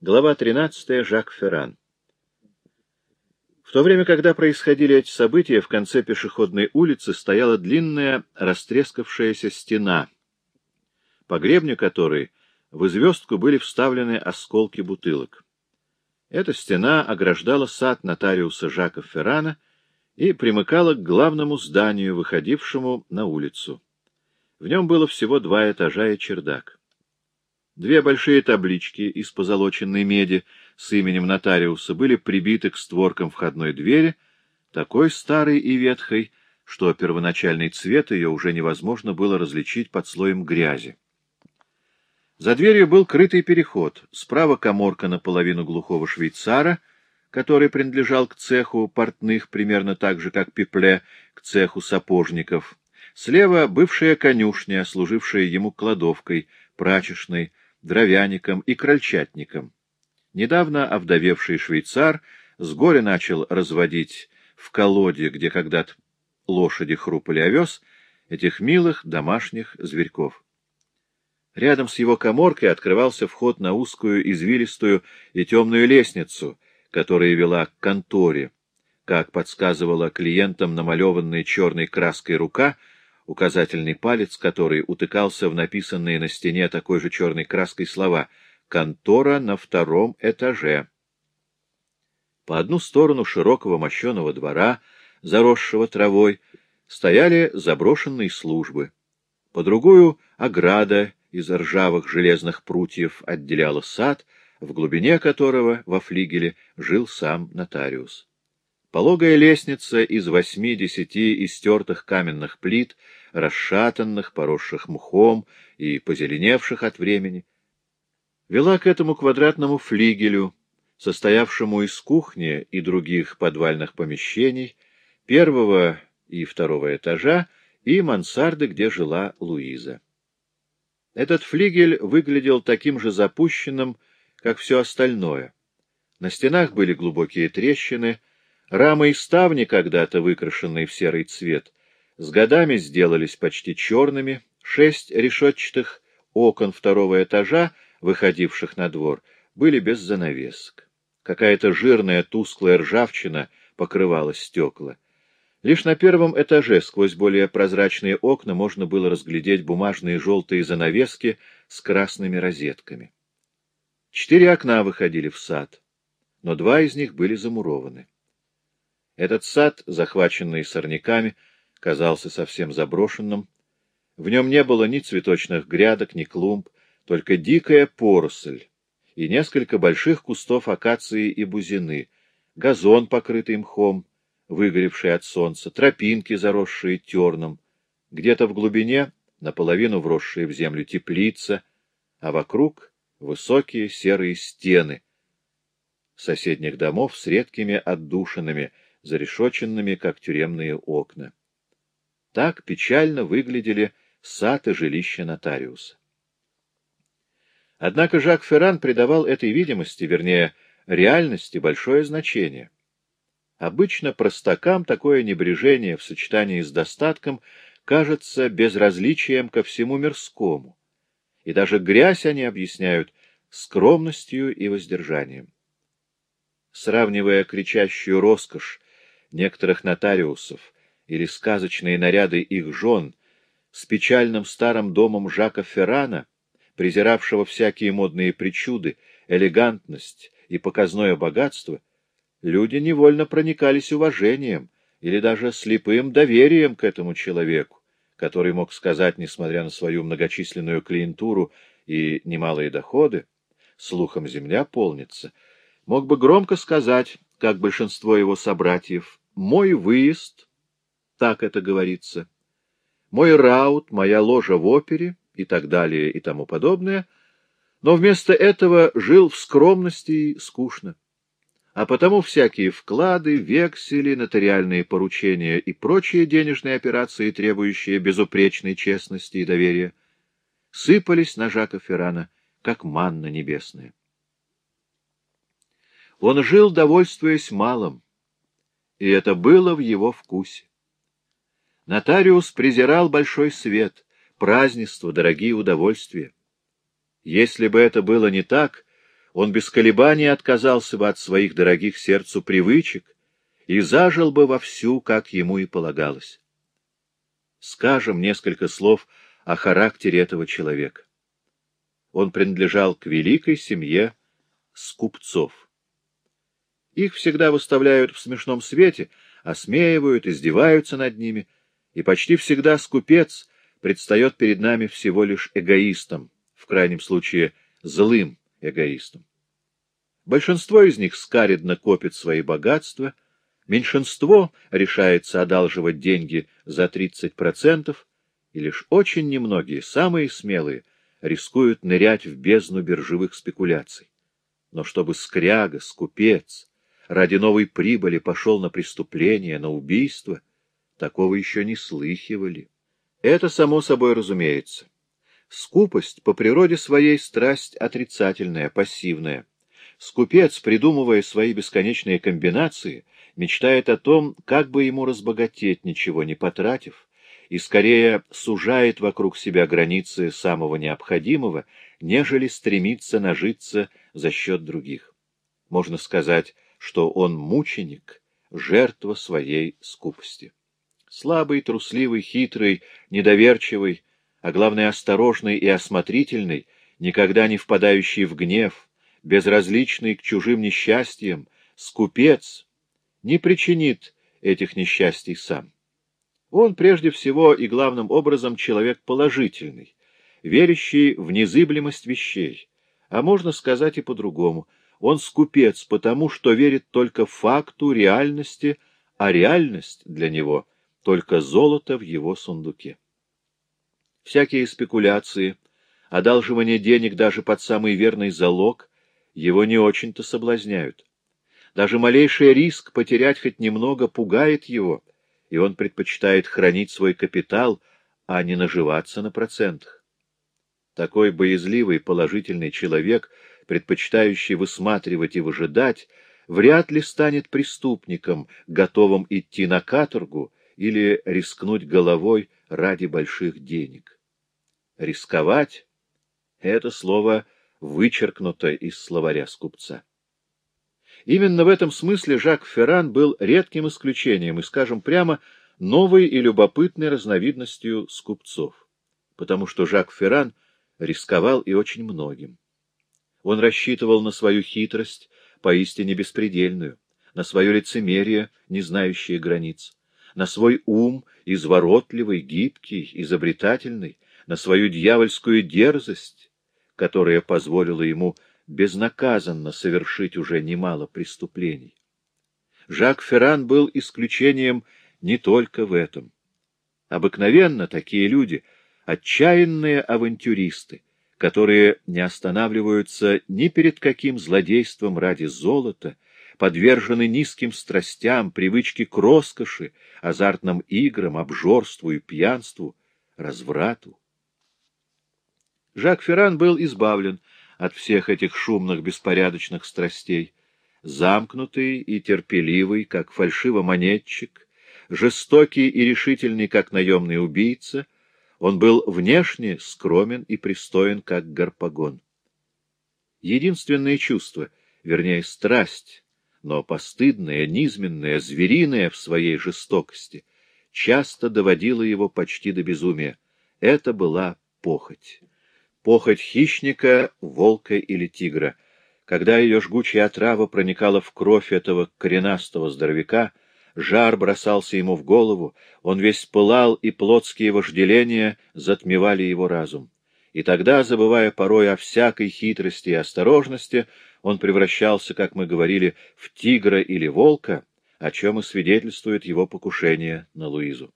Глава 13. Жак Ферран. В то время, когда происходили эти события, в конце пешеходной улицы стояла длинная растрескавшаяся стена, по гребню которой в звездку были вставлены осколки бутылок. Эта стена ограждала сад нотариуса Жака Феррана и примыкала к главному зданию, выходившему на улицу. В нем было всего два этажа и чердак. Две большие таблички из позолоченной меди с именем нотариуса были прибиты к створкам входной двери, такой старой и ветхой, что первоначальный цвет ее уже невозможно было различить под слоем грязи. За дверью был крытый переход, справа коморка наполовину глухого швейцара, который принадлежал к цеху портных примерно так же, как Пепле, к цеху сапожников. Слева бывшая конюшня, служившая ему кладовкой, прачечной, дровяником и крольчатником. Недавно овдовевший швейцар с горя начал разводить в колоде, где когда-то лошади хрупали овес, этих милых домашних зверьков. Рядом с его коморкой открывался вход на узкую, извилистую и темную лестницу, которая вела к конторе, как подсказывала клиентам намалеванная черной краской рука — указательный палец который утыкался в написанные на стене такой же черной краской слова «Контора на втором этаже». По одну сторону широкого мощеного двора, заросшего травой, стояли заброшенные службы. По другую — ограда из ржавых железных прутьев отделяла сад, в глубине которого во флигеле жил сам нотариус. Пологая лестница из восьми-десяти истертых каменных плит, расшатанных, поросших мхом и позеленевших от времени, вела к этому квадратному флигелю, состоявшему из кухни и других подвальных помещений, первого и второго этажа и мансарды, где жила Луиза. Этот флигель выглядел таким же запущенным, как все остальное. На стенах были глубокие трещины, Рамы и ставни, когда-то выкрашенные в серый цвет, с годами сделались почти черными, шесть решетчатых окон второго этажа, выходивших на двор, были без занавесок. Какая-то жирная тусклая ржавчина покрывала стекла. Лишь на первом этаже сквозь более прозрачные окна можно было разглядеть бумажные желтые занавески с красными розетками. Четыре окна выходили в сад, но два из них были замурованы. Этот сад, захваченный сорняками, казался совсем заброшенным. В нем не было ни цветочных грядок, ни клумб, только дикая поросль и несколько больших кустов акации и бузины, газон, покрытый мхом, выгоревший от солнца, тропинки, заросшие терном, где-то в глубине, наполовину вросшие в землю теплица, а вокруг высокие серые стены соседних домов с редкими отдушинами — зарешоченными, как тюремные окна. Так печально выглядели сад и жилище нотариуса. Однако Жак Ферран придавал этой видимости, вернее, реальности, большое значение. Обычно простакам такое небрежение в сочетании с достатком кажется безразличием ко всему мирскому, и даже грязь они объясняют скромностью и воздержанием. Сравнивая кричащую роскошь некоторых нотариусов или сказочные наряды их жен с печальным старым домом Жака Феррана, презиравшего всякие модные причуды, элегантность и показное богатство, люди невольно проникались уважением или даже слепым доверием к этому человеку, который мог сказать, несмотря на свою многочисленную клиентуру и немалые доходы, слухом земля полнится, мог бы громко сказать, как большинство его собратьев, мой выезд, так это говорится, мой раут, моя ложа в опере и так далее и тому подобное, но вместо этого жил в скромности и скучно. А потому всякие вклады, вексели, нотариальные поручения и прочие денежные операции, требующие безупречной честности и доверия, сыпались на Жака Феррана, как манна небесная. Он жил, довольствуясь малым, и это было в его вкусе. Нотариус презирал большой свет, празднество, дорогие удовольствия. Если бы это было не так, он без колебаний отказался бы от своих дорогих сердцу привычек и зажил бы вовсю, как ему и полагалось. Скажем несколько слов о характере этого человека. Он принадлежал к великой семье скупцов. Их всегда выставляют в смешном свете, осмеивают, издеваются над ними, и почти всегда скупец предстает перед нами всего лишь эгоистом, в крайнем случае злым эгоистом. Большинство из них скаридно копит свои богатства, меньшинство решается одалживать деньги за 30%, и лишь очень немногие, самые смелые, рискуют нырять в бездну биржевых спекуляций. Но чтобы скряга, скупец, ради новой прибыли пошел на преступление, на убийство, такого еще не слыхивали. Это само собой разумеется. Скупость по природе своей страсть отрицательная, пассивная. Скупец, придумывая свои бесконечные комбинации, мечтает о том, как бы ему разбогатеть, ничего не потратив, и скорее сужает вокруг себя границы самого необходимого, нежели стремится нажиться за счет других. Можно сказать, что он мученик, жертва своей скупости. Слабый, трусливый, хитрый, недоверчивый, а главное осторожный и осмотрительный, никогда не впадающий в гнев, безразличный к чужим несчастьям, скупец, не причинит этих несчастий сам. Он прежде всего и главным образом человек положительный, верящий в незыблемость вещей, а можно сказать и по-другому — он скупец, потому что верит только факту реальности, а реальность для него — только золото в его сундуке. Всякие спекуляции, одалживание денег даже под самый верный залог его не очень-то соблазняют. Даже малейший риск потерять хоть немного пугает его, и он предпочитает хранить свой капитал, а не наживаться на процентах. Такой боязливый, положительный человек — предпочитающий высматривать и выжидать, вряд ли станет преступником, готовым идти на каторгу или рискнуть головой ради больших денег. Рисковать — это слово вычеркнуто из словаря скупца. Именно в этом смысле Жак Ферран был редким исключением и, скажем прямо, новой и любопытной разновидностью скупцов, потому что Жак Ферран рисковал и очень многим. Он рассчитывал на свою хитрость, поистине беспредельную, на свое лицемерие, не знающее границ, на свой ум, изворотливый, гибкий, изобретательный, на свою дьявольскую дерзость, которая позволила ему безнаказанно совершить уже немало преступлений. Жак Ферран был исключением не только в этом. Обыкновенно такие люди — отчаянные авантюристы, которые не останавливаются ни перед каким злодейством ради золота, подвержены низким страстям, привычке к роскоши, азартным играм, обжорству и пьянству, разврату. Жак Ферран был избавлен от всех этих шумных беспорядочных страстей, замкнутый и терпеливый, как фальшивомонетчик, жестокий и решительный, как наемный убийца — он был внешне скромен и пристоен, как гарпагон. Единственное чувство, вернее, страсть, но постыдная, низменная, звериная в своей жестокости, часто доводила его почти до безумия. Это была похоть. Похоть хищника, волка или тигра. Когда ее жгучая отрава проникала в кровь этого коренастого здоровяка, Жар бросался ему в голову, он весь пылал, и плотские вожделения затмевали его разум. И тогда, забывая порой о всякой хитрости и осторожности, он превращался, как мы говорили, в тигра или волка, о чем и свидетельствует его покушение на Луизу.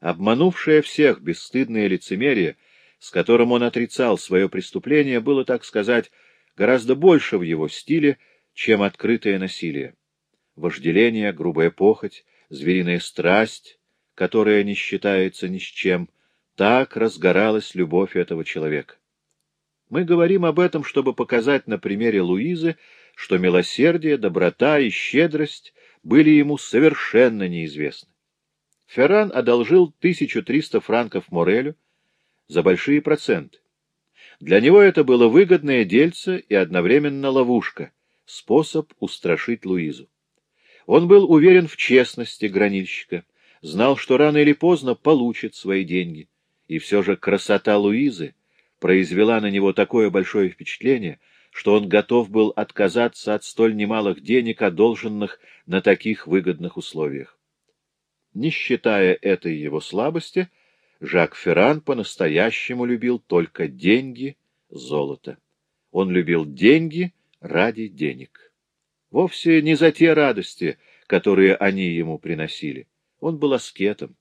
Обманувшее всех бесстыдное лицемерие, с которым он отрицал свое преступление, было, так сказать, гораздо больше в его стиле, чем открытое насилие вожделение, грубая похоть, звериная страсть, которая не считается ни с чем, так разгоралась любовь этого человека. Мы говорим об этом, чтобы показать на примере Луизы, что милосердие, доброта и щедрость были ему совершенно неизвестны. Ферран одолжил 1300 франков Морелю за большие проценты. Для него это было выгодное дельце и одновременно ловушка, способ устрашить Луизу. Он был уверен в честности гранильщика, знал, что рано или поздно получит свои деньги. И все же красота Луизы произвела на него такое большое впечатление, что он готов был отказаться от столь немалых денег, одолженных на таких выгодных условиях. Не считая этой его слабости, Жак Ферран по-настоящему любил только деньги, золото. Он любил деньги ради денег. Вовсе не за те радости, которые они ему приносили. Он был аскетом.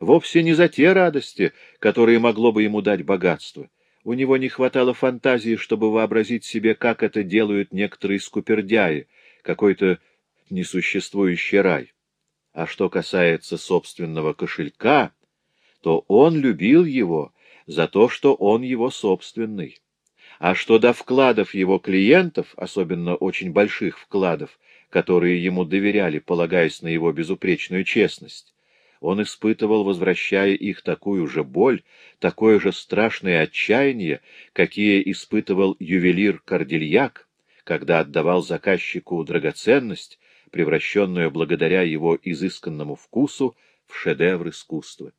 Вовсе не за те радости, которые могло бы ему дать богатство. У него не хватало фантазии, чтобы вообразить себе, как это делают некоторые скупердяи, какой-то несуществующий рай. А что касается собственного кошелька, то он любил его за то, что он его собственный. А что до вкладов его клиентов, особенно очень больших вкладов, которые ему доверяли, полагаясь на его безупречную честность, он испытывал, возвращая их такую же боль, такое же страшное отчаяние, какие испытывал ювелир Кордильяк, когда отдавал заказчику драгоценность, превращенную благодаря его изысканному вкусу в шедевр искусства.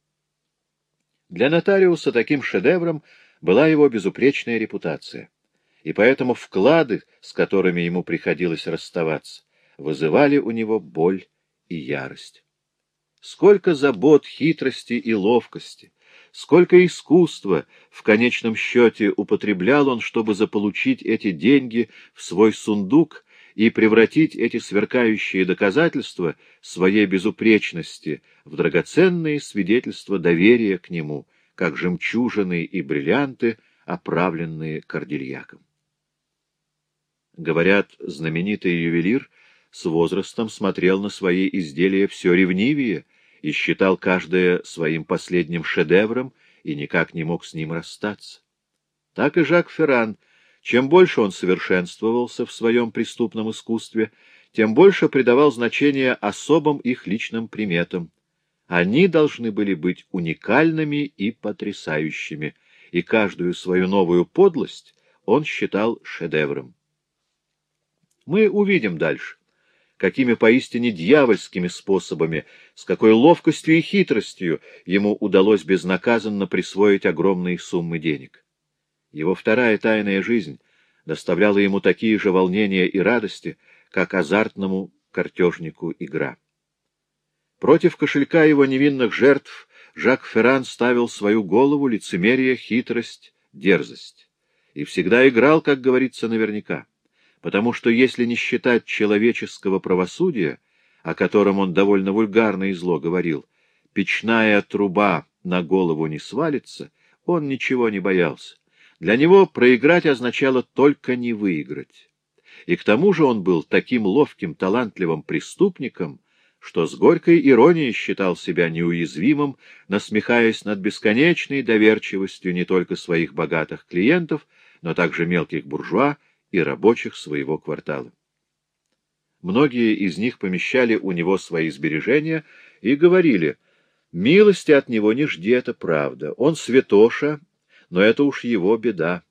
Для нотариуса таким шедевром была его безупречная репутация, и поэтому вклады, с которыми ему приходилось расставаться, вызывали у него боль и ярость. Сколько забот, хитрости и ловкости, сколько искусства в конечном счете употреблял он, чтобы заполучить эти деньги в свой сундук и превратить эти сверкающие доказательства своей безупречности в драгоценные свидетельства доверия к нему, как жемчужины и бриллианты, оправленные кордильяком. Говорят, знаменитый ювелир — с возрастом смотрел на свои изделия все ревнивее и считал каждое своим последним шедевром и никак не мог с ним расстаться. Так и Жак Ферран, чем больше он совершенствовался в своем преступном искусстве, тем больше придавал значение особым их личным приметам. Они должны были быть уникальными и потрясающими, и каждую свою новую подлость он считал шедевром. Мы увидим дальше, какими поистине дьявольскими способами, с какой ловкостью и хитростью ему удалось безнаказанно присвоить огромные суммы денег. Его вторая тайная жизнь доставляла ему такие же волнения и радости, как азартному картежнику игра. Против кошелька его невинных жертв Жак Ферран ставил свою голову, лицемерие, хитрость, дерзость. И всегда играл, как говорится, наверняка потому что если не считать человеческого правосудия, о котором он довольно вульгарно и зло говорил, печная труба на голову не свалится, он ничего не боялся. Для него проиграть означало только не выиграть. И к тому же он был таким ловким, талантливым преступником, что с горькой иронией считал себя неуязвимым, насмехаясь над бесконечной доверчивостью не только своих богатых клиентов, но также мелких буржуа, и рабочих своего квартала. Многие из них помещали у него свои сбережения и говорили, «Милости от него не жди, это правда. Он святоша, но это уж его беда.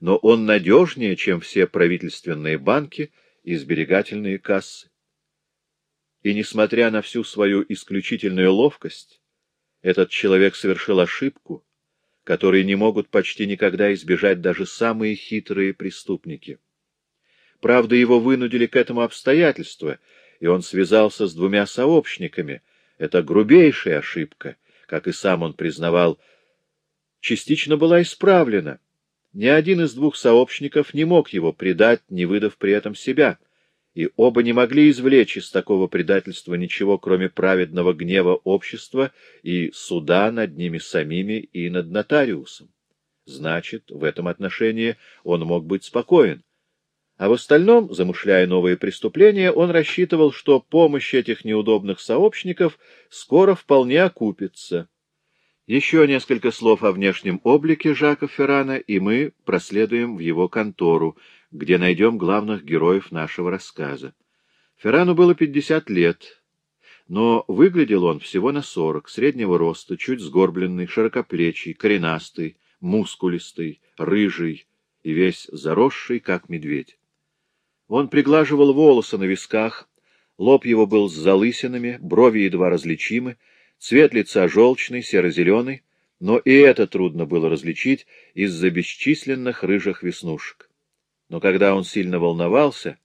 Но он надежнее, чем все правительственные банки и сберегательные кассы. И, несмотря на всю свою исключительную ловкость, этот человек совершил ошибку, которые не могут почти никогда избежать даже самые хитрые преступники. Правда, его вынудили к этому обстоятельства, и он связался с двумя сообщниками. Это грубейшая ошибка, как и сам он признавал, частично была исправлена. Ни один из двух сообщников не мог его предать, не выдав при этом себя — и оба не могли извлечь из такого предательства ничего, кроме праведного гнева общества и суда над ними самими и над нотариусом. Значит, в этом отношении он мог быть спокоен. А в остальном, замышляя новые преступления, он рассчитывал, что помощь этих неудобных сообщников скоро вполне окупится. Еще несколько слов о внешнем облике Жака Феррана, и мы проследуем в его контору, где найдем главных героев нашего рассказа. Феррану было пятьдесят лет, но выглядел он всего на сорок, среднего роста, чуть сгорбленный, широкоплечий, коренастый, мускулистый, рыжий и весь заросший, как медведь. Он приглаживал волосы на висках, лоб его был с залысинами, брови едва различимы, цвет лица желчный, серо-зеленый, но и это трудно было различить из-за бесчисленных рыжих веснушек. Но когда он сильно волновался,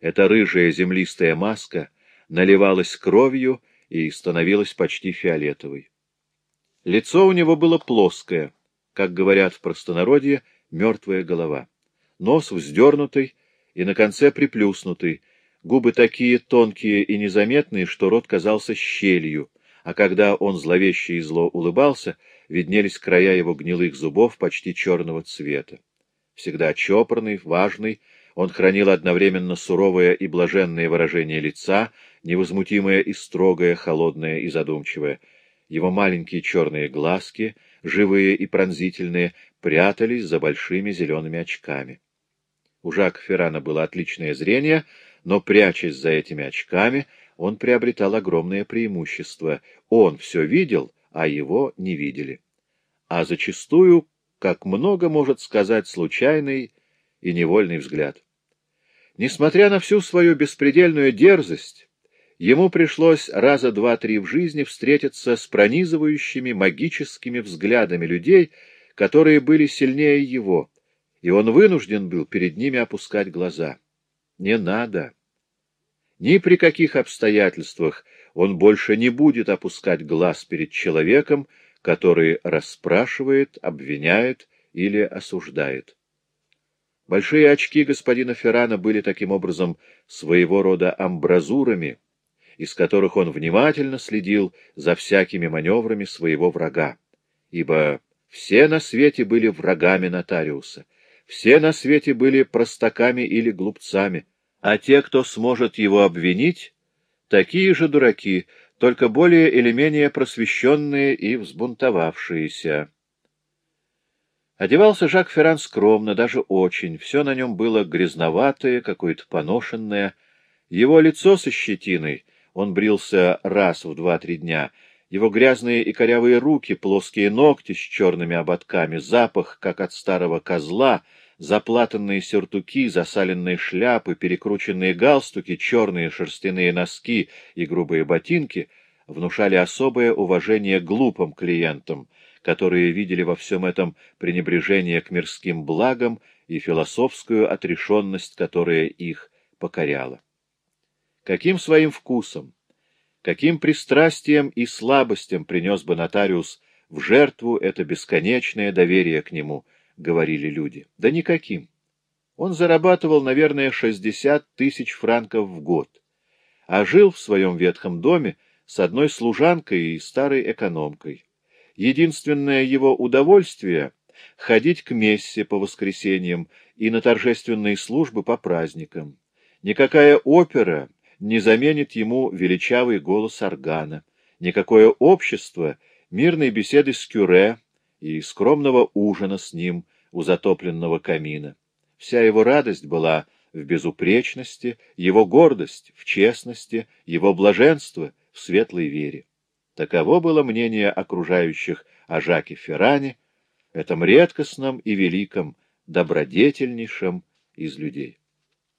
эта рыжая землистая маска наливалась кровью и становилась почти фиолетовой. Лицо у него было плоское, как говорят в простонародье, мертвая голова. Нос вздернутый и на конце приплюснутый, губы такие тонкие и незаметные, что рот казался щелью, а когда он зловеще и зло улыбался, виднелись края его гнилых зубов почти черного цвета. Всегда чопорный, важный, он хранил одновременно суровое и блаженное выражение лица, невозмутимое и строгое, холодное и задумчивое. Его маленькие черные глазки, живые и пронзительные, прятались за большими зелеными очками. У Жака Феррана было отличное зрение, но, прячась за этими очками, он приобретал огромное преимущество. Он все видел, а его не видели. А зачастую, как много может сказать случайный и невольный взгляд. Несмотря на всю свою беспредельную дерзость, ему пришлось раза два-три в жизни встретиться с пронизывающими магическими взглядами людей, которые были сильнее его, и он вынужден был перед ними опускать глаза. Не надо. Ни при каких обстоятельствах он больше не будет опускать глаз перед человеком, который расспрашивает, обвиняет или осуждает. Большие очки господина Феррана были таким образом своего рода амбразурами, из которых он внимательно следил за всякими маневрами своего врага, ибо все на свете были врагами нотариуса, все на свете были простаками или глупцами, а те, кто сможет его обвинить, такие же дураки, только более или менее просвещенные и взбунтовавшиеся. Одевался Жак Ферран скромно, даже очень. Все на нем было грязноватое, какое-то поношенное. Его лицо со щетиной, он брился раз в два-три дня, его грязные и корявые руки, плоские ногти с черными ободками, запах, как от старого козла, заплатанные сюртуки, засаленные шляпы, перекрученные галстуки, черные шерстяные носки и грубые ботинки внушали особое уважение глупым клиентам — которые видели во всем этом пренебрежение к мирским благам и философскую отрешенность, которая их покоряла. Каким своим вкусом, каким пристрастием и слабостям принес бы нотариус в жертву это бесконечное доверие к нему, говорили люди. Да никаким. Он зарабатывал, наверное, 60 тысяч франков в год, а жил в своем ветхом доме с одной служанкой и старой экономкой. Единственное его удовольствие — ходить к мессе по воскресеньям и на торжественные службы по праздникам. Никакая опера не заменит ему величавый голос органа, никакое общество мирной беседы с кюре и скромного ужина с ним у затопленного камина. Вся его радость была в безупречности, его гордость в честности, его блаженство в светлой вере. Таково было мнение окружающих о Жаке Ферране, этом редкостном и великом, добродетельнейшем из людей.